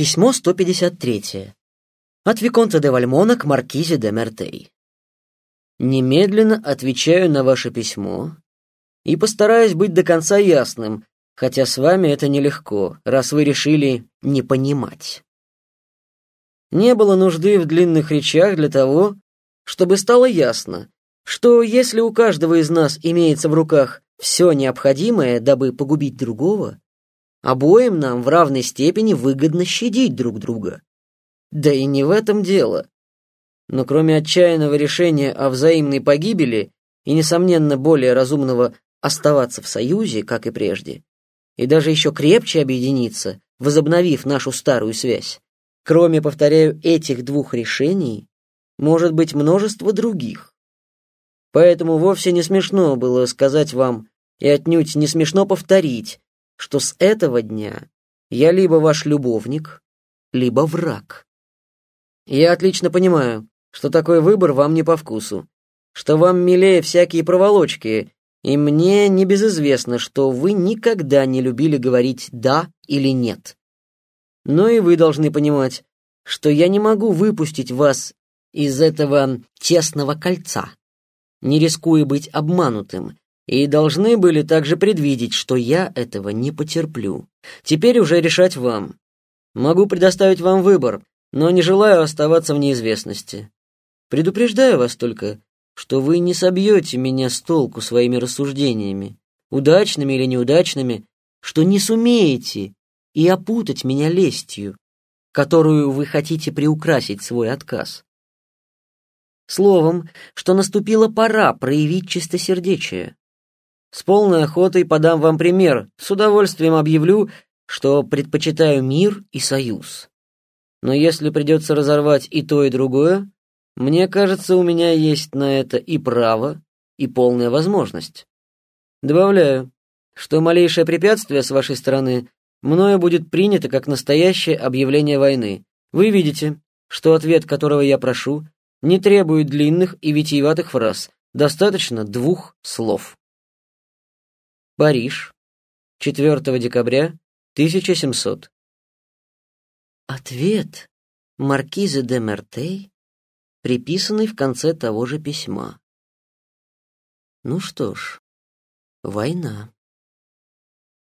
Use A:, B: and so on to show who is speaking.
A: Письмо 153. От Виконта де Вальмона к Маркизе де Мертей. Немедленно отвечаю на ваше письмо и постараюсь быть до конца ясным, хотя с вами это нелегко, раз вы решили не понимать. Не было нужды в длинных речах для того, чтобы стало ясно, что если у каждого из нас имеется в руках все необходимое, дабы погубить другого, обоим нам в равной степени выгодно щадить друг друга. Да и не в этом дело. Но кроме отчаянного решения о взаимной погибели и, несомненно, более разумного оставаться в союзе, как и прежде, и даже еще крепче объединиться, возобновив нашу старую связь, кроме, повторяю, этих двух решений, может быть множество других. Поэтому вовсе не смешно было сказать вам, и отнюдь не смешно повторить, что с этого дня я либо ваш любовник, либо враг. Я отлично понимаю, что такой выбор вам не по вкусу, что вам милее всякие проволочки, и мне не безизвестно, что вы никогда не любили говорить «да» или «нет». Но и вы должны понимать, что я не могу выпустить вас из этого тесного кольца, не рискуя быть обманутым, и должны были также предвидеть, что я этого не потерплю. Теперь уже решать вам. Могу предоставить вам выбор, но не желаю оставаться в неизвестности. Предупреждаю вас только, что вы не собьете меня с толку своими рассуждениями, удачными или неудачными, что не сумеете и опутать меня лестью, которую вы хотите приукрасить свой отказ. Словом, что наступила пора проявить чистосердечие. С полной охотой подам вам пример, с удовольствием объявлю, что предпочитаю мир и союз. Но если придется разорвать и то, и другое, мне кажется, у меня есть на это и право, и полная возможность. Добавляю, что малейшее препятствие с вашей стороны мною будет принято как настоящее объявление войны. Вы видите, что ответ, которого я прошу, не требует длинных и витиеватых фраз, достаточно двух слов. Париж, 4 декабря 1700. Ответ маркиза де Мертей, приписанный в конце того же письма. Ну что ж, война.